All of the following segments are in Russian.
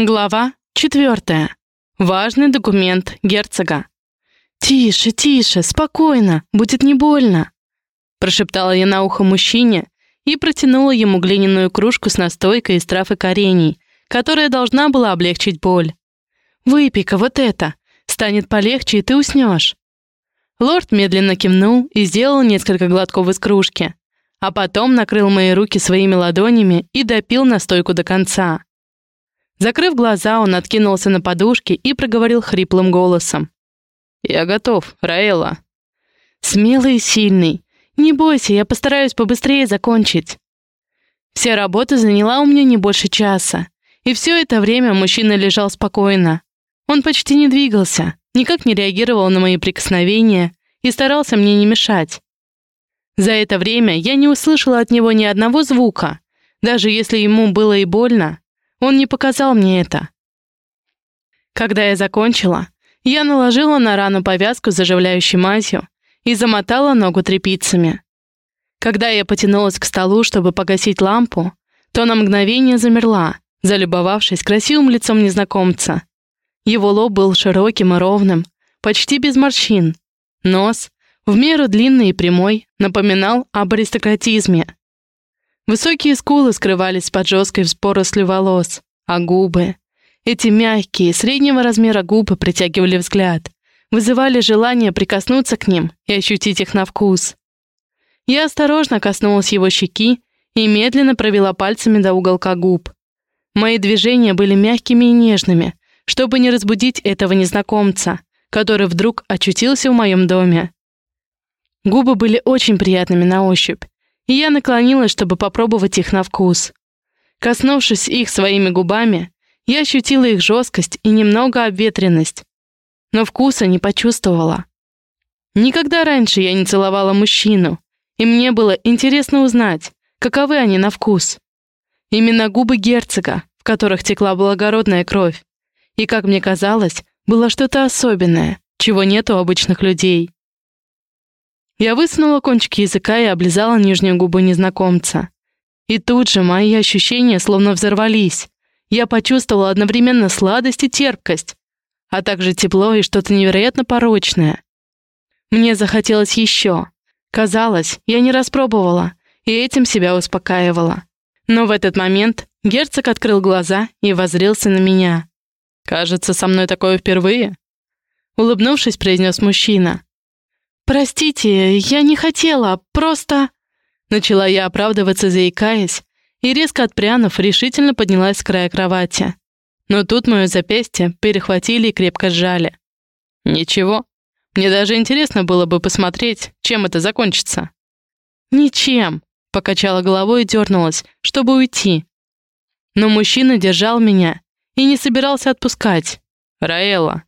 Глава четвертая. Важный документ герцога. «Тише, тише, спокойно, будет не больно», прошептала я на ухо мужчине и протянула ему глиняную кружку с настойкой из трав и корений, которая должна была облегчить боль. «Выпей-ка вот это, станет полегче, и ты уснешь». Лорд медленно кивнул и сделал несколько глотков из кружки, а потом накрыл мои руки своими ладонями и допил настойку до конца. Закрыв глаза, он откинулся на подушки и проговорил хриплым голосом. «Я готов, Раэла». «Смелый и сильный. Не бойся, я постараюсь побыстрее закончить». Вся работа заняла у меня не больше часа, и все это время мужчина лежал спокойно. Он почти не двигался, никак не реагировал на мои прикосновения и старался мне не мешать. За это время я не услышала от него ни одного звука, даже если ему было и больно, он не показал мне это. Когда я закончила, я наложила на рану повязку заживляющей мазью и замотала ногу тряпицами. Когда я потянулась к столу, чтобы погасить лампу, то на мгновение замерла, залюбовавшись красивым лицом незнакомца. Его лоб был широким и ровным, почти без морщин. Нос, в меру длинный и прямой, напоминал об аристократизме. Высокие скулы скрывались под жесткой порослью волос, а губы... Эти мягкие, среднего размера губы притягивали взгляд, вызывали желание прикоснуться к ним и ощутить их на вкус. Я осторожно коснулась его щеки и медленно провела пальцами до уголка губ. Мои движения были мягкими и нежными, чтобы не разбудить этого незнакомца, который вдруг очутился в моем доме. Губы были очень приятными на ощупь, и я наклонилась, чтобы попробовать их на вкус. Коснувшись их своими губами, я ощутила их жесткость и немного обветренность, но вкуса не почувствовала. Никогда раньше я не целовала мужчину, и мне было интересно узнать, каковы они на вкус. Именно губы герцога, в которых текла благородная кровь, и, как мне казалось, было что-то особенное, чего нет у обычных людей. Я высунула кончики языка и облизала нижнюю губу незнакомца. И тут же мои ощущения словно взорвались. Я почувствовала одновременно сладость и терпкость, а также тепло и что-то невероятно порочное. Мне захотелось еще. Казалось, я не распробовала, и этим себя успокаивала. Но в этот момент герцог открыл глаза и воззрился на меня. «Кажется, со мной такое впервые», — улыбнувшись, произнес мужчина. «Простите, я не хотела, просто...» Начала я оправдываться, заикаясь, и, резко отпрянув, решительно поднялась с края кровати. Но тут мое запястье перехватили и крепко сжали. «Ничего. Мне даже интересно было бы посмотреть, чем это закончится». «Ничем», — покачала головой и дернулась, чтобы уйти. Но мужчина держал меня и не собирался отпускать. «Раэла,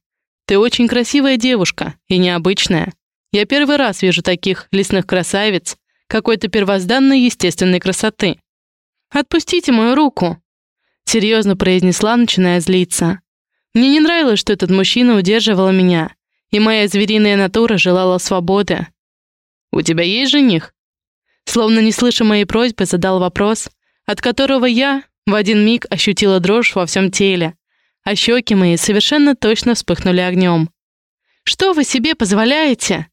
ты очень красивая девушка и необычная. Я первый раз вижу таких лесных красавиц, какой-то первозданной естественной красоты. Отпустите мою руку!» Серьезно произнесла, начиная злиться. Мне не нравилось, что этот мужчина удерживал меня, и моя звериная натура желала свободы. «У тебя есть жених?» Словно не слыша моей просьбы, задал вопрос, от которого я в один миг ощутила дрожь во всем теле, а щеки мои совершенно точно вспыхнули огнем. «Что вы себе позволяете?»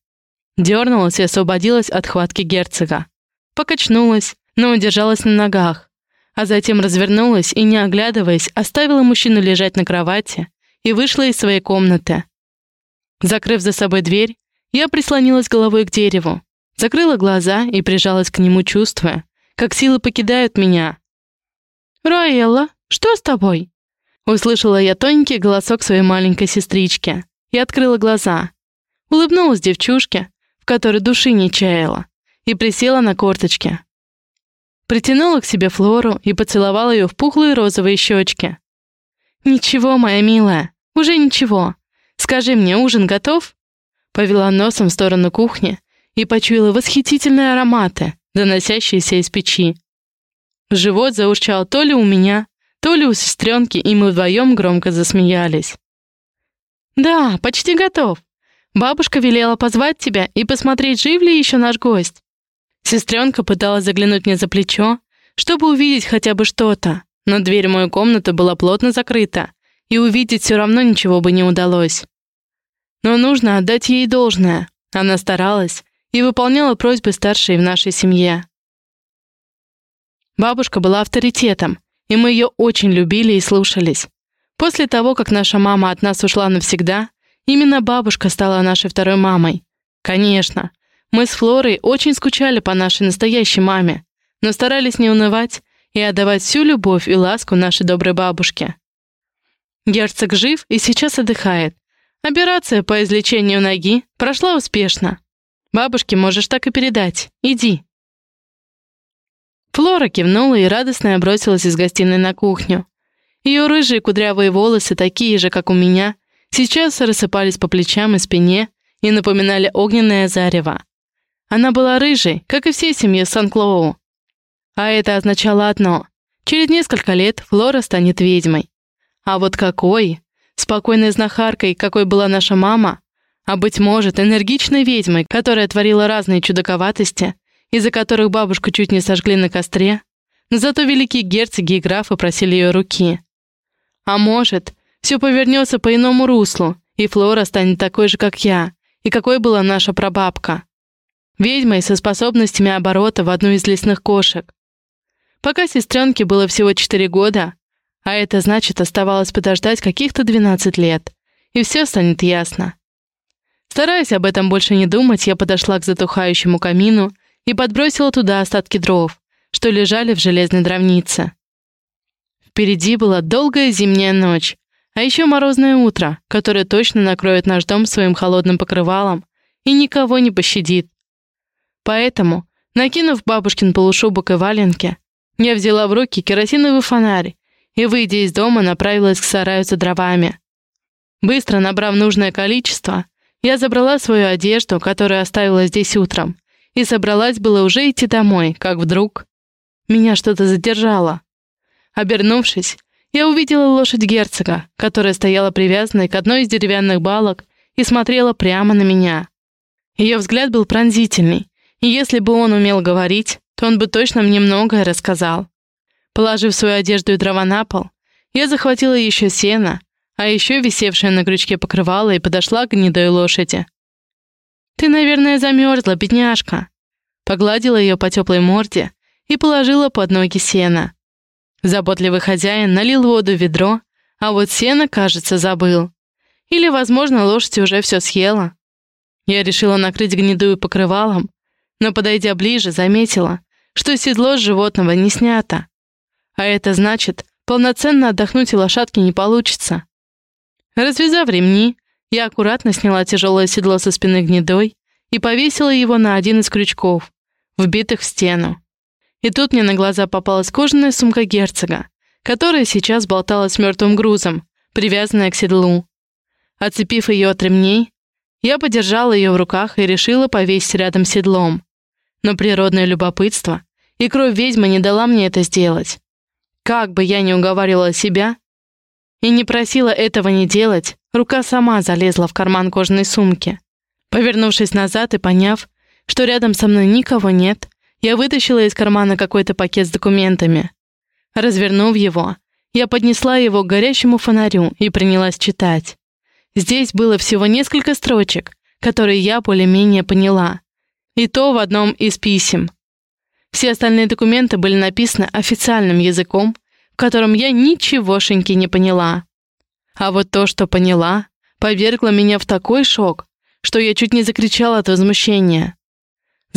Дернулась и освободилась от хватки герцога. Покачнулась, но удержалась на ногах, а затем развернулась и, не оглядываясь, оставила мужчину лежать на кровати и вышла из своей комнаты. Закрыв за собой дверь, я прислонилась головой к дереву, закрыла глаза и прижалась к нему, чувствуя, как силы покидают меня. «Раэлла, что с тобой?» Услышала я тоненький голосок своей маленькой сестрички и открыла глаза. Улыбнулась девчушке, которой души не чаяла, и присела на корточки. Притянула к себе Флору и поцеловала ее в пухлые розовые щечки. «Ничего, моя милая, уже ничего. Скажи мне, ужин готов?» Повела носом в сторону кухни и почуяла восхитительные ароматы, доносящиеся из печи. Живот заурчал то ли у меня, то ли у сестренки, и мы вдвоем громко засмеялись. «Да, почти готов. Бабушка велела позвать тебя и посмотреть, жив ли еще наш гость. Сестренка пыталась заглянуть мне за плечо, чтобы увидеть хотя бы что-то, но дверь в мою комнату была плотно закрыта, и увидеть все равно ничего бы не удалось. Но нужно отдать ей должное. Она старалась и выполняла просьбы старшей в нашей семье. Бабушка была авторитетом, и мы ее очень любили и слушались. После того, как наша мама от нас ушла навсегда, именно бабушка стала нашей второй мамой. Конечно, мы с Флорой очень скучали по нашей настоящей маме, но старались не унывать и отдавать всю любовь и ласку нашей доброй бабушке. Герцог жив и сейчас отдыхает. Операция по излечению ноги прошла успешно. Бабушке можешь так и передать. Иди. Флора кивнула и радостно бросилась из гостиной на кухню. Ее рыжие кудрявые волосы, такие же, как у меня, сейчас рассыпались по плечам и спине и напоминали огненное зарево. Она была рыжей, как и все семьи Сан-Клоу. А это означало одно — через несколько лет Флора станет ведьмой. А вот какой? Спокойной знахаркой, какой была наша мама, а, быть может, энергичной ведьмой, которая творила разные чудаковатости, из-за которых бабушку чуть не сожгли на костре, но зато великие герцоги и графы просили ее руки. А может, все повернется по иному руслу, и Флора станет такой же, как я, и какой была наша прабабка. Ведьмой со способностями оборота в одну из лесных кошек. Пока сестренке было всего 4 года, а это значит, оставалось подождать каких-то 12 лет, и все станет ясно. Стараясь об этом больше не думать, я подошла к затухающему камину и подбросила туда остатки дров, что лежали в железной дровнице. Впереди была долгая зимняя ночь, а еще морозное утро, которое точно накроет наш дом своим холодным покрывалом и никого не пощадит. Поэтому, накинув бабушкин полушубок и валенки, я взяла в руки керосиновый фонарь и, выйдя из дома, направилась к сараю за дровами. Быстро набрав нужное количество, я забрала свою одежду, которую оставила здесь утром, и собралась было уже идти домой, как вдруг... Меня что-то задержало. Обернувшись, я увидела лошадь герцога, которая стояла привязанной к одной из деревянных балок и смотрела прямо на меня. Ее взгляд был пронзительный, и если бы он умел говорить, то он бы точно мне многое рассказал. Положив свою одежду и дрова на пол, я захватила еще сено, а еще висевшее на крючке покрывало и подошла к гнедой лошади. «Ты, наверное, замерзла, бедняжка», погладила ее по теплой морде и положила под ноги сена. Заботливый хозяин налил воду в ведро, а вот сено, кажется, забыл. Или, возможно, лошадь уже все съела. Я решила накрыть гнедую покрывалом, но, подойдя ближе, заметила, что седло с животного не снято. А это значит, полноценно отдохнуть и лошадке не получится. Развязав ремни, я аккуратно сняла тяжелое седло со спины гнедой и повесила его на один из крючков, вбитых в стену. И тут мне на глаза попалась кожаная сумка герцога, которая сейчас болталась мертвым грузом, привязанная к седлу. Оцепив ее от ремней, я подержала ее в руках и решила повесить рядом с седлом. Но природное любопытство и кровь ведьмы не дала мне это сделать. Как бы я ни уговаривала себя и не просила этого не делать, рука сама залезла в карман кожаной сумки. Повернувшись назад и поняв, что рядом со мной никого нет, я вытащила из кармана какой-то пакет с документами. Развернув его, я поднесла его к горящему фонарю и принялась читать. Здесь было всего несколько строчек, которые я более-менее поняла. И то в одном из писем. Все остальные документы были написаны официальным языком, в котором я ничегошеньки не поняла. А вот то, что поняла, повергло меня в такой шок, что я чуть не закричала от возмущения.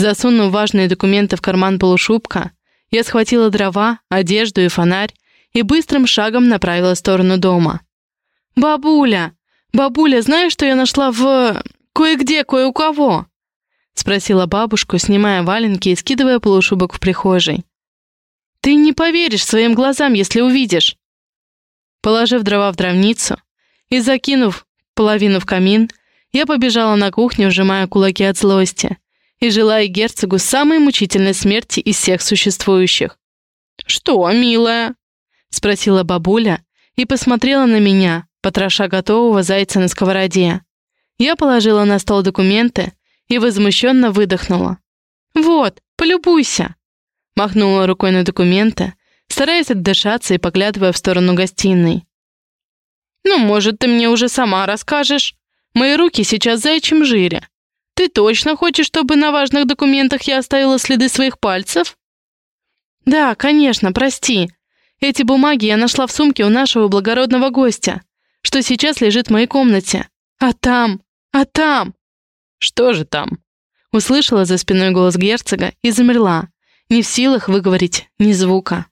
Засунув важные документы в карман полушубка, я схватила дрова, одежду и фонарь и быстрым шагом направила в сторону дома. «Бабуля! Бабуля, знаешь, что я нашла в... кое-где, кое у кого?» — спросила бабушку, снимая валенки и скидывая полушубок в прихожей. «Ты не поверишь своим глазам, если увидишь!» Положив дрова в дровницу и закинув половину в камин, я побежала на кухню, сжимая кулаки от злости и желая герцогу самой мучительной смерти из всех существующих. «Что, милая?» — спросила бабуля и посмотрела на меня, потроша готового зайца на сковороде. Я положила на стол документы и возмущенно выдохнула. «Вот, полюбуйся!» Махнула рукой на документы, стараясь отдышаться и поглядывая в сторону гостиной. «Ну, может, ты мне уже сама расскажешь? Мои руки сейчас в заячьем жире. Ты точно хочешь, чтобы на важных документах я оставила следы своих пальцев?» «Да, конечно, прости. Эти бумаги я нашла в сумке у нашего благородного гостя, что сейчас лежит в моей комнате. А там, а там...» «Что же там?» Услышала за спиной голос герцога и замерла, не в силах выговорить ни звука.